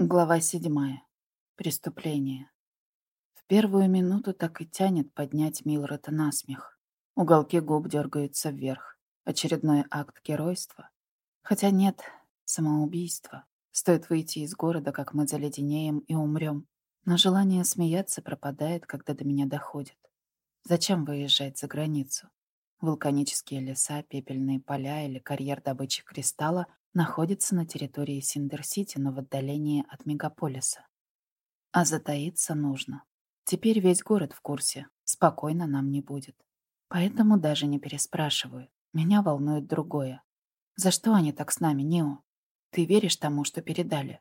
Глава седьмая. Преступление. В первую минуту так и тянет поднять Милрета на смех. Уголки губ дергаются вверх. Очередной акт геройства. Хотя нет, самоубийство. Стоит выйти из города, как мы заледенеем и умрем. Но желание смеяться пропадает, когда до меня доходит. Зачем выезжать за границу? Вулканические леса, пепельные поля или карьер добычи кристалла находится на территории Синдер-Сити, но в отдалении от мегаполиса. А затаиться нужно. Теперь весь город в курсе, спокойно нам не будет. Поэтому даже не переспрашиваю. Меня волнует другое. За что они так с нами, Нео? Ты веришь тому, что передали?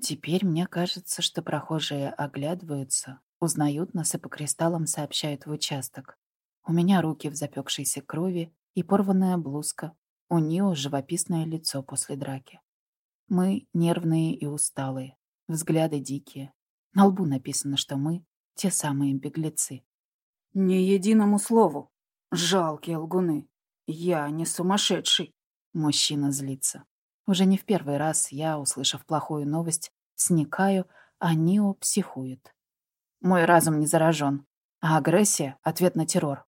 Теперь мне кажется, что прохожие оглядываются, узнают нас и по кристаллам сообщают в участок. У меня руки в запекшейся крови и порванная блузка, у Нио живописное лицо после драки. Мы нервные и усталые, взгляды дикие. На лбу написано, что мы — те самые беглецы. Ни единому слову. Жалкие лгуны. Я не сумасшедший. Мужчина злится. Уже не в первый раз я, услышав плохую новость, сникаю, а Нио психует. Мой разум не заражен, а агрессия — ответ на террор.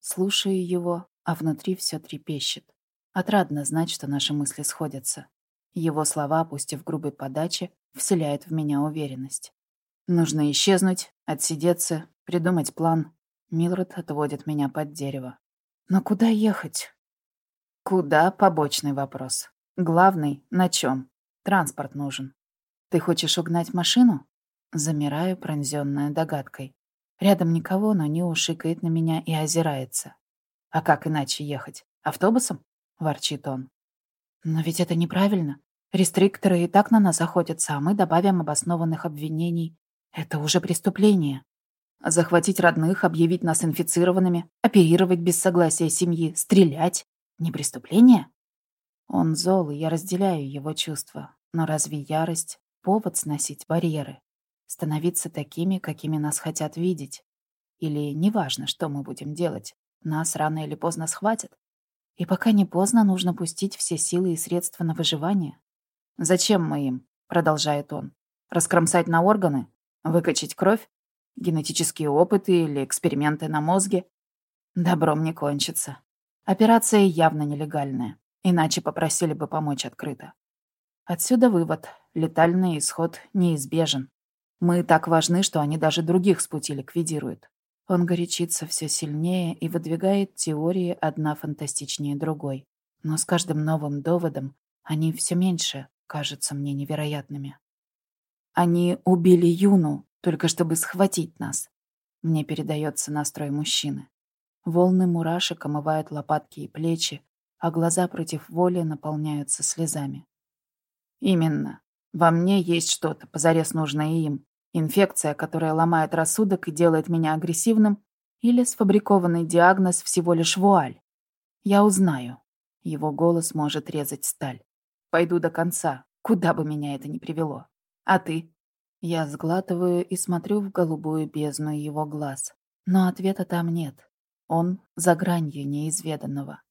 Слушаю его, а внутри все трепещет. Отрадно знать, что наши мысли сходятся. Его слова, пусть и в грубой подаче, вселяют в меня уверенность. Нужно исчезнуть, отсидеться, придумать план. Милред отводит меня под дерево. Но куда ехать? Куда — побочный вопрос. Главный — на чем? Транспорт нужен. Ты хочешь угнать машину? Замираю, пронзённая догадкой. Рядом никого, но Нио шикает на меня и озирается. А как иначе ехать? Автобусом? — ворчит он. «Но ведь это неправильно. Рестрикторы и так на нас охотятся, а мы добавим обоснованных обвинений. Это уже преступление. Захватить родных, объявить нас инфицированными, оперировать без согласия семьи, стрелять — не преступление?» Он зол, и я разделяю его чувства. Но разве ярость — повод сносить барьеры? Становиться такими, какими нас хотят видеть? Или неважно, что мы будем делать, нас рано или поздно схватят? И пока не поздно, нужно пустить все силы и средства на выживание. «Зачем мы им?» — продолжает он. «Раскромсать на органы? Выкачать кровь? Генетические опыты или эксперименты на мозге? Добром не кончится. Операция явно нелегальная, иначе попросили бы помочь открыто. Отсюда вывод. Летальный исход неизбежен. Мы так важны, что они даже других с пути ликвидируют. Он горячится все сильнее и выдвигает теории одна фантастичнее другой. Но с каждым новым доводом они все меньше кажутся мне невероятными. Они убили Юну, только чтобы схватить нас. Мне передается настрой мужчины. Волны мурашек омывают лопатки и плечи, а глаза против воли наполняются слезами. Именно. Во мне есть что-то, позарез нужное им. Инфекция, которая ломает рассудок и делает меня агрессивным, или сфабрикованный диагноз всего лишь вуаль. Я узнаю. Его голос может резать сталь. Пойду до конца, куда бы меня это ни привело. А ты? Я сглатываю и смотрю в голубую бездну его глаз. Но ответа там нет. Он за гранью неизведанного.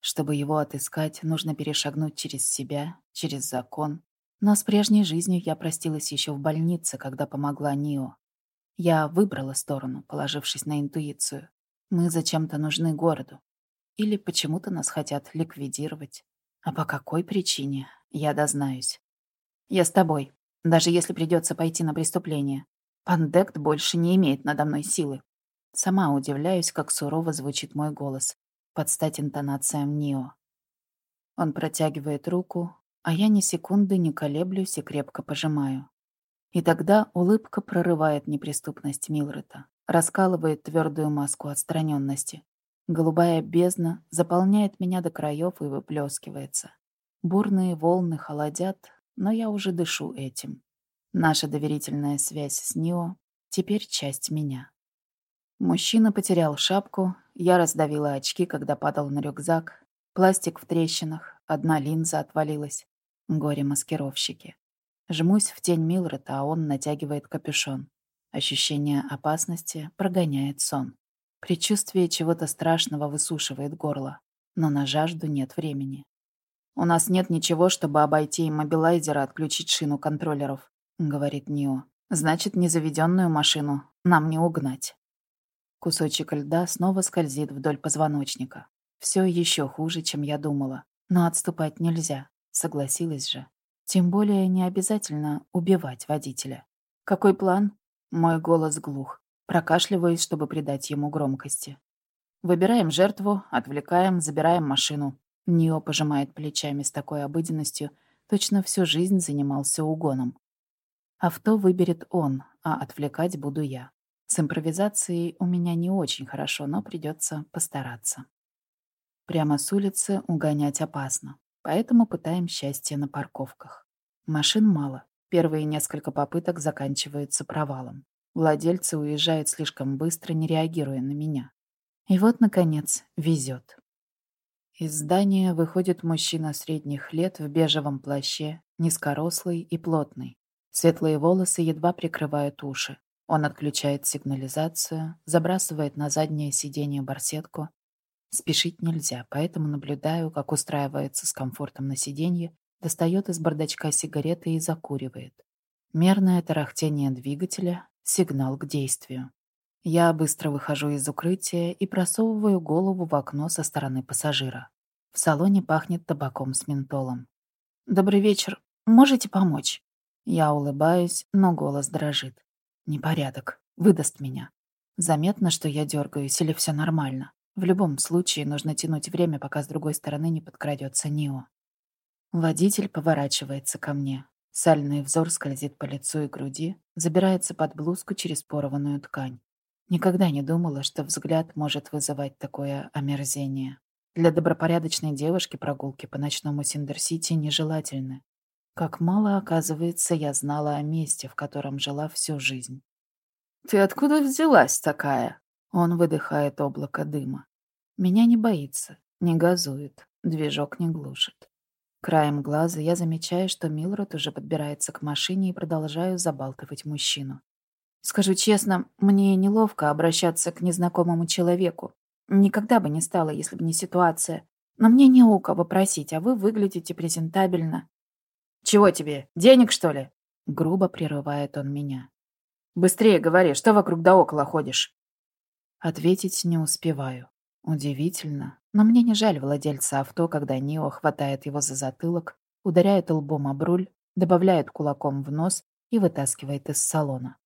Чтобы его отыскать, нужно перешагнуть через себя, через закон, но с прежней жизнью я простилась еще в больнице, когда помогла Нио. Я выбрала сторону, положившись на интуицию. Мы зачем-то нужны городу. Или почему-то нас хотят ликвидировать. А по какой причине, я дознаюсь. Я с тобой, даже если придется пойти на преступление. Пандект больше не имеет надо мной силы. Сама удивляюсь, как сурово звучит мой голос, под стать интонациям Нио. Он протягивает руку, а я ни секунды не колеблюсь и крепко пожимаю. И тогда улыбка прорывает неприступность Милрета, раскалывает твердую маску отстраненности. Голубая бездна заполняет меня до краев и выплескивается. Бурные волны холодят, но я уже дышу этим. Наша доверительная связь с Нио теперь часть меня. Мужчина потерял шапку, я раздавила очки, когда падал на рюкзак. Пластик в трещинах, одна линза отвалилась. Горе-маскировщики. Жмусь в тень Милрета, а он натягивает капюшон. Ощущение опасности прогоняет сон. Предчувствие чего-то страшного высушивает горло, но на жажду нет времени. У нас нет ничего, чтобы обойти иммобилайзер и отключить шину контроллеров, говорит Нио. Значит, незаведенную машину нам не угнать. Кусочек льда снова скользит вдоль позвоночника. Все еще хуже, чем я думала. Но отступать нельзя, согласилась же. Тем более не обязательно убивать водителя. Какой план? Мой голос глух. Прокашливаюсь, чтобы придать ему громкости. Выбираем жертву, отвлекаем, забираем машину. Нио пожимает плечами с такой обыденностью, точно всю жизнь занимался угоном. Авто выберет он, а отвлекать буду я. С импровизацией у меня не очень хорошо, но придется постараться. Прямо с улицы угонять опасно, поэтому пытаем счастье на парковках. Машин мало. Первые несколько попыток заканчиваются провалом. Владельцы уезжают слишком быстро, не реагируя на меня. И вот, наконец, везет. Из здания выходит мужчина средних лет в бежевом плаще, низкорослый и плотный. Светлые волосы едва прикрывают уши. Он отключает сигнализацию, забрасывает на заднее сиденье барсетку Спешить нельзя, поэтому наблюдаю, как устраивается с комфортом на сиденье, достает из бардачка сигареты и закуривает. Мерное тарахтение двигателя — сигнал к действию. Я быстро выхожу из укрытия и просовываю голову в окно со стороны пассажира. В салоне пахнет табаком с ментолом. «Добрый вечер. Можете помочь?» Я улыбаюсь, но голос дрожит. Непорядок. Выдаст меня. Заметно, что я дергаюсь или все нормально. В любом случае нужно тянуть время, пока с другой стороны не подкрадется Нио. Водитель поворачивается ко мне. Сальный взор скользит по лицу и груди, забирается под блузку через порванную ткань. Никогда не думала, что взгляд может вызывать такое омерзение. Для добропорядочной девушки прогулки по ночному Синдер-Сити нежелательны. Как мало, оказывается, я знала о месте, в котором жила всю жизнь. «Ты откуда взялась такая?» Он выдыхает облако дыма. Меня не боится, не газует, движок не глушит. Краем глаза я замечаю, что Милред уже подбирается к машине и продолжаю забалтывать мужчину. Скажу честно, мне неловко обращаться к незнакомому человеку. Никогда бы не стало, если бы не ситуация. Но мне не у кого просить, а вы выглядите презентабельно. «Чего тебе? Денег, что ли?» Грубо прерывает он меня. «Быстрее говори, что вокруг да около ходишь?» Ответить не успеваю. Удивительно, но мне не жаль владельца авто, когда Нио хватает его за затылок, ударяет лбом об руль, добавляет кулаком в нос и вытаскивает из салона.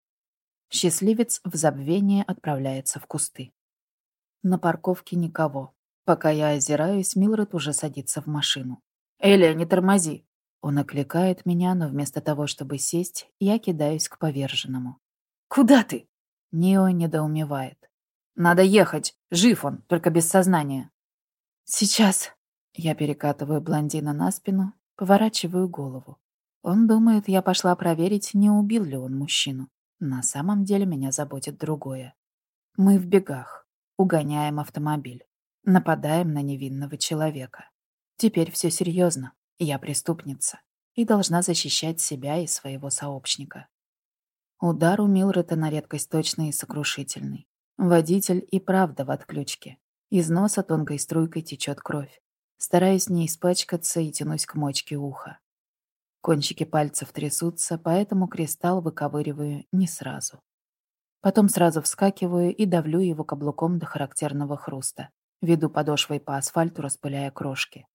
Счастливец в забвение отправляется в кусты. На парковке никого. Пока я озираюсь, Милред уже садится в машину. «Элия, не тормози!» Он окликает меня, но вместо того, чтобы сесть, я кидаюсь к поверженному. «Куда ты?» Нио недоумевает. Надо ехать. Жив он, только без сознания. Сейчас. Я перекатываю блондина на спину, поворачиваю голову. Он думает, я пошла проверить, не убил ли он мужчину. На самом деле меня заботит другое. Мы в бегах. Угоняем автомобиль. Нападаем на невинного человека. Теперь все серьезно. Я преступница и должна защищать себя и своего сообщника. Удар у Милрета на редкость точный и сокрушительный. Водитель и правда в отключке. Из носа тонкой струйкой течет кровь. Стараюсь не испачкаться и тянусь к мочке уха. Кончики пальцев трясутся, поэтому кристалл выковыриваю не сразу. Потом сразу вскакиваю и давлю его каблуком до характерного хруста. Веду подошвой по асфальту, распыляя крошки.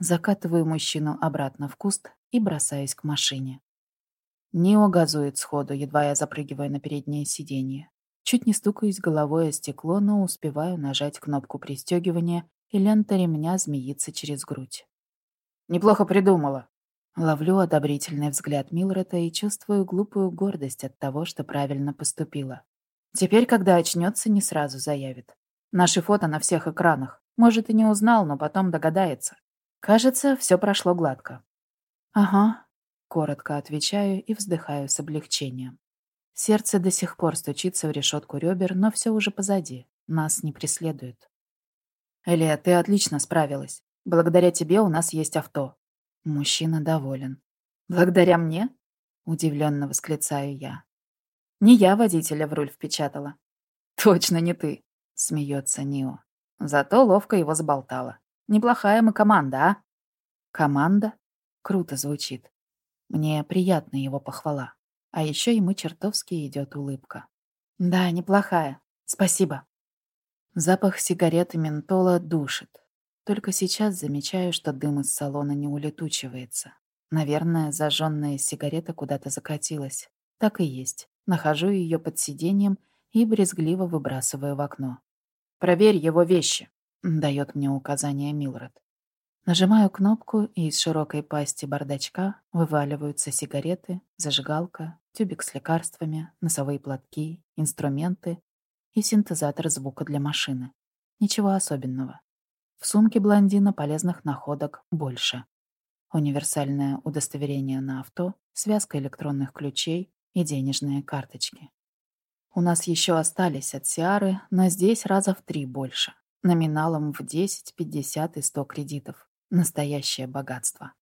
Закатываю мужчину обратно в куст и бросаюсь к машине. Нио газует сходу, едва я запрыгиваю на переднее сиденье. Чуть не стукаюсь головой о стекло, но успеваю нажать кнопку пристегивания, и лента ремня змеится через грудь. «Неплохо придумала». Ловлю одобрительный взгляд Милрета и чувствую глупую гордость от того, что правильно поступила. Теперь, когда очнется, не сразу заявит. Наши фото на всех экранах. Может, и не узнал, но потом догадается. Кажется, все прошло гладко. «Ага», — коротко отвечаю и вздыхаю с облегчением. Сердце до сих пор стучится в решетку ребер, но все уже позади. Нас не преследуют. Элия, ты отлично справилась. Благодаря тебе у нас есть авто. Мужчина доволен. Благодаря мне? Удивленно восклицаю я. Не я водителя в руль впечатала. Точно не ты, смеется Нио. Зато ловко его заболтала. Неплохая мы команда, а? Команда? Круто звучит. Мне приятна его похвала. А еще ему чертовски идет улыбка. Да, неплохая. Спасибо. Запах сигарет и ментола душит. Только сейчас замечаю, что дым из салона не улетучивается. Наверное, зажженная сигарета куда-то закатилась. Так и есть. Нахожу ее под сиденьем и брезгливо выбрасываю в окно. «Проверь его вещи», — дает мне указание Милред. Нажимаю кнопку, и из широкой пасти бардачка вываливаются сигареты, зажигалка, тюбик с лекарствами, носовые платки, инструменты и синтезатор звука для машины. Ничего особенного. В сумке блондина полезных находок больше. Универсальное удостоверение на авто, связка электронных ключей и денежные карточки. У нас еще остались от Сиары, но здесь раза в три больше. Номиналом в 10, 50 и 100 кредитов. Настоящее богатство.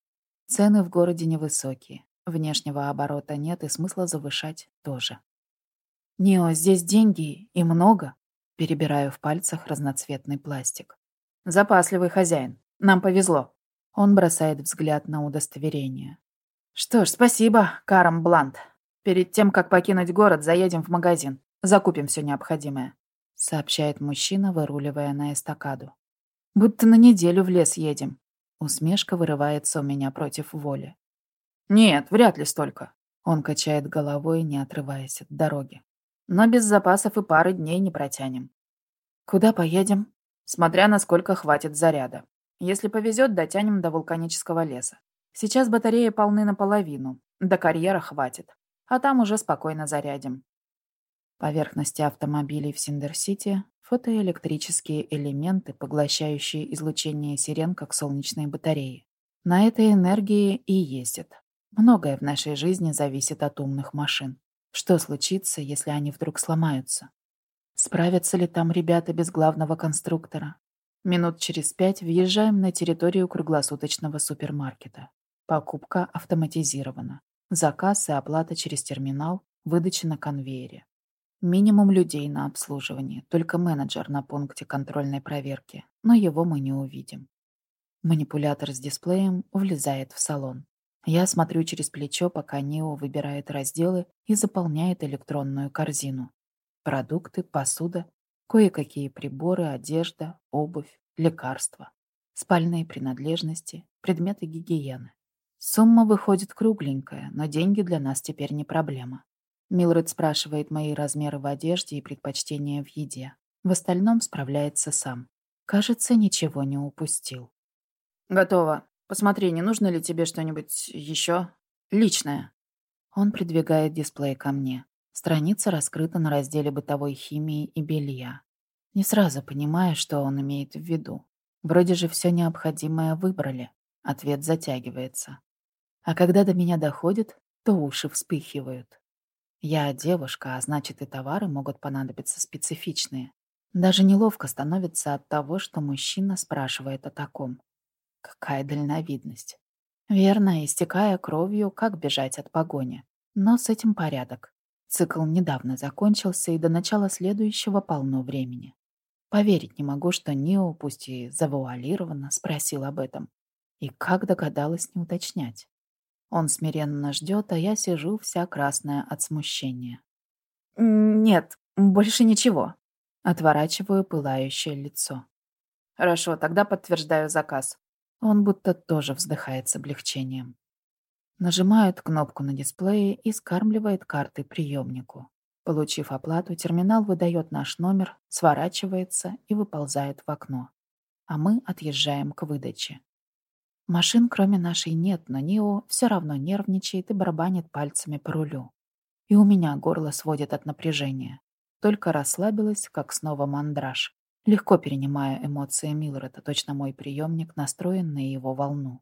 Цены в городе невысокие. Внешнего оборота нет и смысла завышать тоже. «Нео, здесь деньги и много?» Перебираю в пальцах разноцветный пластик. «Запасливый хозяин. Нам повезло». Он бросает взгляд на удостоверение. «Что ж, спасибо, Карам Блант. Перед тем, как покинуть город, заедем в магазин. Закупим все необходимое», — сообщает мужчина, выруливая на эстакаду. «Будто на неделю в лес едем». Усмешка вырывается у меня против воли. «Нет, вряд ли столько». Он качает головой, не отрываясь от дороги. «Но без запасов и пары дней не протянем». «Куда поедем?» «Смотря насколько хватит заряда. Если повезет, дотянем до вулканического леса. Сейчас батареи полны наполовину. До карьера хватит. А там уже спокойно зарядим. Поверхности автомобилей в Синдер-Сити — фотоэлектрические элементы, поглощающие излучение сирен, как солнечные батареи. На этой энергии и ездят. Многое в нашей жизни зависит от умных машин. Что случится, если они вдруг сломаются? Справятся ли там ребята без главного конструктора? Минут через пять въезжаем на территорию круглосуточного супермаркета. Покупка автоматизирована. Заказ и оплата через терминал, выдача на конвейере. Минимум людей на обслуживании, только менеджер на пункте контрольной проверки, но его мы не увидим. Манипулятор с дисплеем влезает в салон. Я смотрю через плечо, пока Нио выбирает разделы и заполняет электронную корзину. Продукты, посуда Кое-какие приборы, одежда, обувь, лекарства, спальные принадлежности, предметы гигиены. Сумма выходит кругленькая, но деньги для нас теперь не проблема. Милред спрашивает мои размеры в одежде и предпочтения в еде. В остальном справляется сам. Кажется, ничего не упустил. «Готово. Посмотри, не нужно ли тебе что-нибудь еще личное?» Он придвигает дисплей ко мне. Страница раскрыта на разделе бытовой химии и белья. Не сразу понимаю, что он имеет в виду. Вроде же все необходимое выбрали. Ответ затягивается. А когда до меня доходит, то уши вспыхивают. Я девушка, а значит и товары могут понадобиться специфичные. Даже неловко становится от того, что мужчина спрашивает о таком. Какая дальновидность. Верно, истекая кровью, как бежать от погони. Но с этим порядок. Цикл недавно закончился, и до начала следующего полно времени. Поверить не могу, что Нио, пусть и завуалированно, спросил об этом. И как догадалась не уточнять. Он смиренно ждет, а я сижу вся красная от смущения. «Нет, больше ничего». Отворачиваю пылающее лицо. «Хорошо, тогда подтверждаю заказ». Он будто тоже вздыхает с облегчением. Нажимает кнопку на дисплее и скармливает карты приемнику. Получив оплату, терминал выдает наш номер, сворачивается и выползает в окно. А мы отъезжаем к выдаче. Машин кроме нашей нет, но Нио все равно нервничает и барабанит пальцами по рулю. И у меня горло сводит от напряжения. Только расслабилась, как снова мандраж, легко перенимая эмоции Милрета, точно мой приемник настроен на его волну.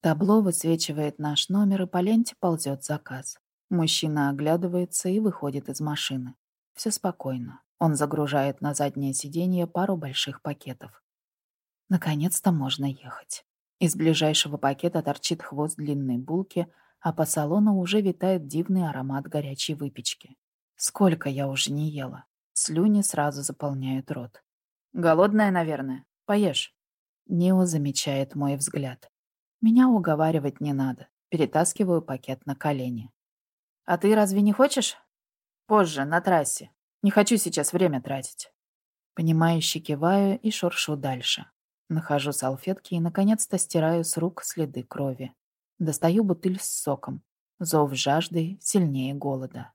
Табло высвечивает наш номер, и по ленте ползет заказ. Мужчина оглядывается и выходит из машины. Все спокойно. Он загружает на заднее сиденье пару больших пакетов. Наконец-то можно ехать. Из ближайшего пакета торчит хвост длинной булки, а по салону уже витает дивный аромат горячей выпечки. Сколько я уже не ела. Слюни сразу заполняют рот. «Голодная, наверное. Поешь». Нео замечает мой взгляд. Меня уговаривать не надо. Перетаскиваю пакет на колени. «А ты разве не хочешь?» «Позже, на трассе. Не хочу сейчас время тратить». Понимающе киваю и шуршу дальше. Нахожу салфетки и, наконец-то, стираю с рук следы крови. Достаю бутыль с соком. Зов жажды сильнее голода.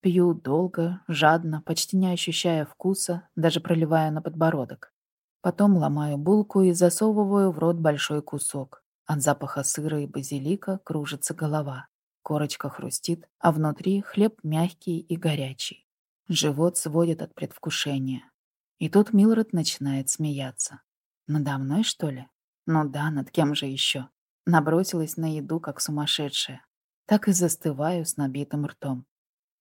Пью долго, жадно, почти не ощущая вкуса, даже проливаю на подбородок. Потом ломаю булку и засовываю в рот большой кусок. От запаха сыра и базилика кружится голова. Корочка хрустит, а внутри хлеб мягкий и горячий. Живот сводит от предвкушения. И тут Милред начинает смеяться. Надо мной, что ли? Ну да, над кем же еще? Набросилась на еду, как сумасшедшая. Так и застываю с набитым ртом.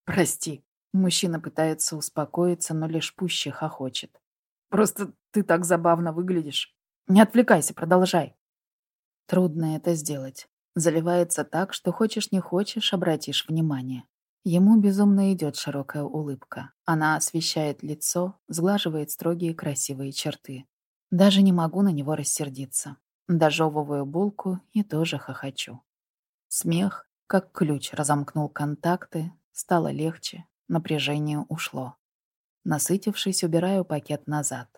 Прости. Мужчина пытается успокоиться, но лишь пуще хохочет. Просто ты так забавно выглядишь. Не отвлекайся, продолжай. Трудно это сделать. Заливается так, что хочешь не хочешь, обратишь внимание. Ему безумно идет широкая улыбка. Она освещает лицо, сглаживает строгие красивые черты. Даже не могу на него рассердиться. Дожевываю булку и тоже хохочу. Смех, как ключ, разомкнул контакты, стало легче, напряжение ушло. Насытившись, убираю пакет назад.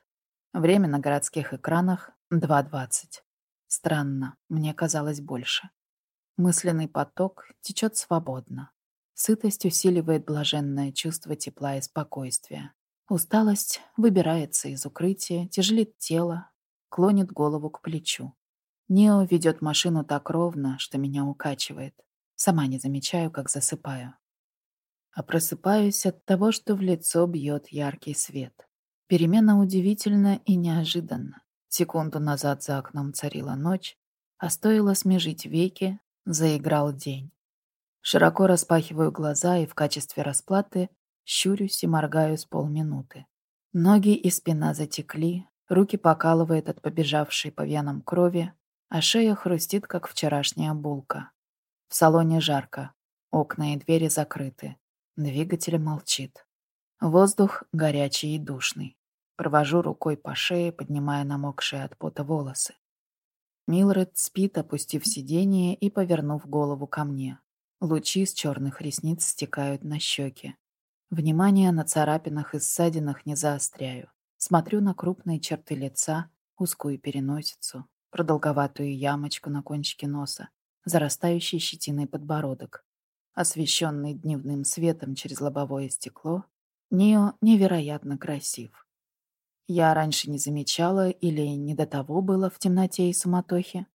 Время на городских экранах 2.20. Странно, мне казалось больше. Мысленный поток течет свободно. Сытость усиливает блаженное чувство тепла и спокойствия. Усталость выбирается из укрытия, тяжелит тело, клонит голову к плечу. Нео ведет машину так ровно, что меня укачивает. Сама не замечаю, как засыпаю. А просыпаюсь от того, что в лицо бьет яркий свет. Перемена удивительна и неожиданна. Секунду назад за окном царила ночь, а стоило смежить веки, заиграл день. Широко распахиваю глаза и в качестве расплаты щурюсь и моргаю с полминуты. Ноги и спина затекли, руки покалывает от побежавшей по венам крови, а шея хрустит, как вчерашняя булка. В салоне жарко, окна и двери закрыты, двигатель молчит. Воздух горячий и душный. Провожу рукой по шее, поднимая намокшие от пота волосы. Милред спит, опустив сиденье и повернув голову ко мне. Лучи с черных ресниц стекают на щеки. Внимание на царапинах и ссадинах не заостряю. Смотрю на крупные черты лица, узкую переносицу, продолговатую ямочку на кончике носа, зарастающий щетиной подбородок. Освещенный дневным светом через лобовое стекло, Нио невероятно красив. Я раньше не замечала или не до того было в темноте и суматохе.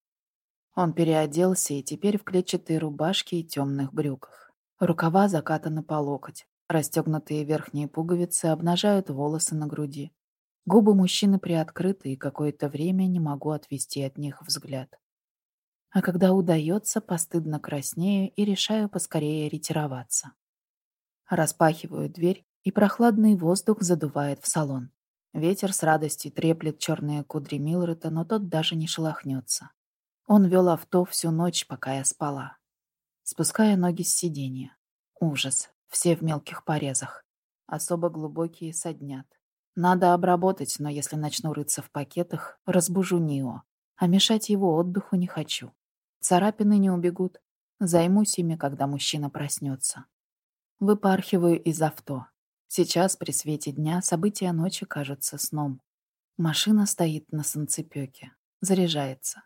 Он переоделся и теперь в клетчатой рубашке и темных брюках. Рукава закатаны по локоть. Расстегнутые верхние пуговицы обнажают волосы на груди. Губы мужчины приоткрыты, и какое-то время не могу отвести от них взгляд. А когда удается, постыдно краснею и решаю поскорее ретироваться. Распахиваю дверь, и прохладный воздух задувает в салон. Ветер с радостью треплет черные кудри Милрета, но тот даже не шелохнется. Он вел авто всю ночь, пока я спала. Спуская ноги с сиденья. Ужас. Все в мелких порезах. Особо глубокие соднят. Надо обработать, но если начну рыться в пакетах, разбужу Нио. А мешать его отдыху не хочу. Царапины не убегут. Займусь ими, когда мужчина проснется. Выпархиваю из авто. Сейчас, при свете дня, события ночи кажутся сном. Машина стоит на санцепёке. Заряжается.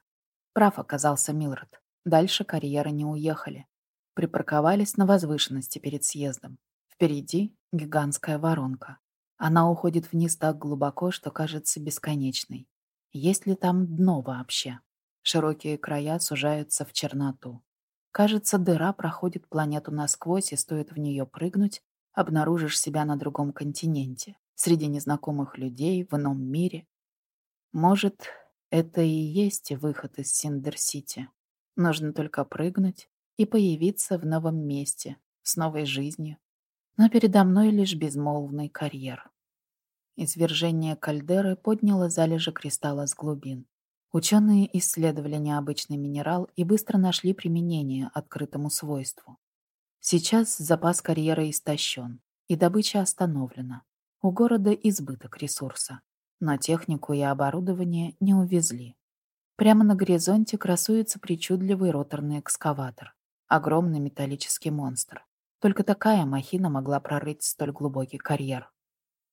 Прав оказался Милред. Дальше карьеры не уехали. Припарковались на возвышенности перед съездом. Впереди гигантская воронка. Она уходит вниз так глубоко, что кажется бесконечной. Есть ли там дно вообще? Широкие края сужаются в черноту. Кажется, дыра проходит планету насквозь, и стоит в нее прыгнуть, обнаружишь себя на другом континенте, среди незнакомых людей, в ином мире. Может, это и есть выход из Синдер-Сити. Нужно только прыгнуть и появиться в новом месте, с новой жизнью. Но передо мной лишь безмолвный карьер. Извержение кальдеры подняло залежи кристалла с глубин. Ученые исследовали необычный минерал и быстро нашли применение открытому свойству. Сейчас запас карьера истощен, и добыча остановлена. У города избыток ресурса, но технику и оборудование не увезли. Прямо на горизонте красуется причудливый роторный экскаватор. Огромный металлический монстр. Только такая махина могла прорыть столь глубокий карьер.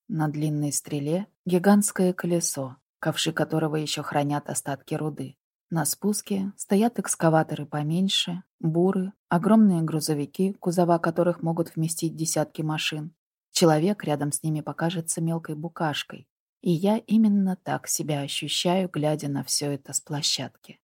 На длинной стреле гигантское колесо, ковши которого еще хранят остатки руды. На спуске стоят экскаваторы поменьше, буры, огромные грузовики, кузова которых могут вместить десятки машин. Человек рядом с ними покажется мелкой букашкой, и я именно так себя ощущаю, глядя на все это с площадки.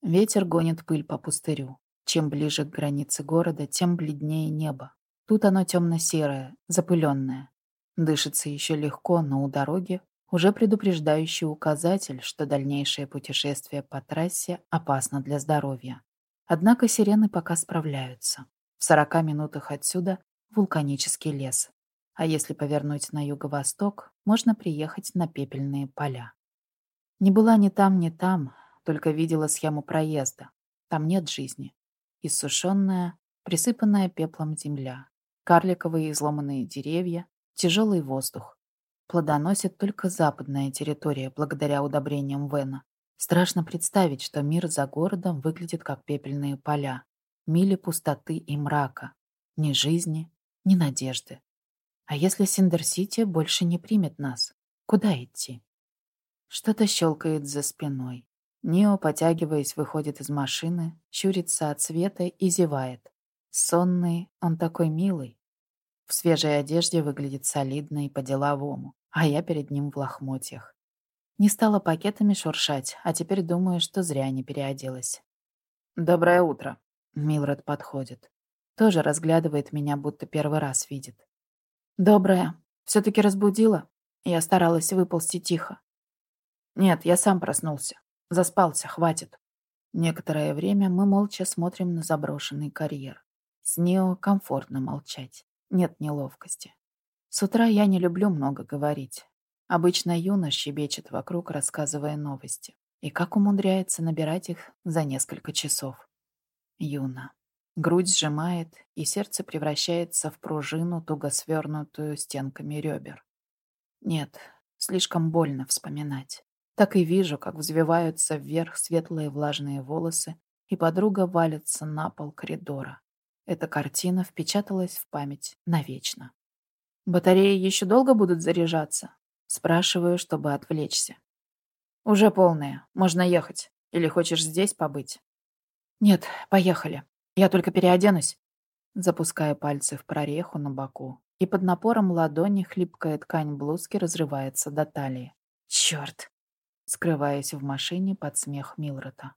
Ветер гонит пыль по пустырю. Чем ближе к границе города, тем бледнее небо. Тут оно темно-серое, запыленное. Дышится еще легко, но у дороги уже предупреждающий указатель, что дальнейшее путешествие по трассе опасно для здоровья. Однако сирены пока справляются. В 40 минутах отсюда вулканический лес, а если повернуть на юго-восток, можно приехать на пепельные поля. Не была ни там, ни там, только видела схему проезда. Там нет жизни. Иссушенная, присыпанная пеплом земля, карликовые изломанные деревья, тяжелый воздух. Плодоносит только западная территория благодаря удобрениям Вена. Страшно представить, что мир за городом выглядит как пепельные поля. Мили пустоты и мрака. Ни жизни, ни надежды. А если Синдер-Сити больше не примет нас? Куда идти? Что-то щелкает за спиной. Нео, потягиваясь, выходит из машины, щурится от света и зевает. Сонный, он такой милый. В свежей одежде выглядит солидно и по-деловому, а я перед ним в лохмотьях. Не стала пакетами шуршать, а теперь думаю, что зря не переоделась. «Доброе утро», — Милред подходит. Тоже разглядывает меня, будто первый раз видит. Добрая. Все-таки разбудила? Я старалась выползти тихо. Нет, я сам проснулся. Заспался, хватит. Некоторое время мы молча смотрим на заброшенный карьер. С Нео комфортно молчать. Нет неловкости. С утра я не люблю много говорить. Обычно Юна щебечет вокруг, рассказывая новости. И как умудряется набирать их за несколько часов. Юна. Грудь сжимает, и сердце превращается в пружину, туго свернутую стенками ребер. Нет, слишком больно вспоминать. Так и вижу, как взвиваются вверх светлые влажные волосы, и подруга валится на пол коридора. Эта картина впечаталась в память навечно. «Батареи еще долго будут заряжаться?» Спрашиваю, чтобы отвлечься. «Уже полные. Можно ехать. Или хочешь здесь побыть?» «Нет, поехали», я только переоденусь. Запускаю пальцы в прореху на боку, и под напором ладони хлипкая ткань блузки разрывается до талии. Черт! Скрываясь в машине под смех Милрота.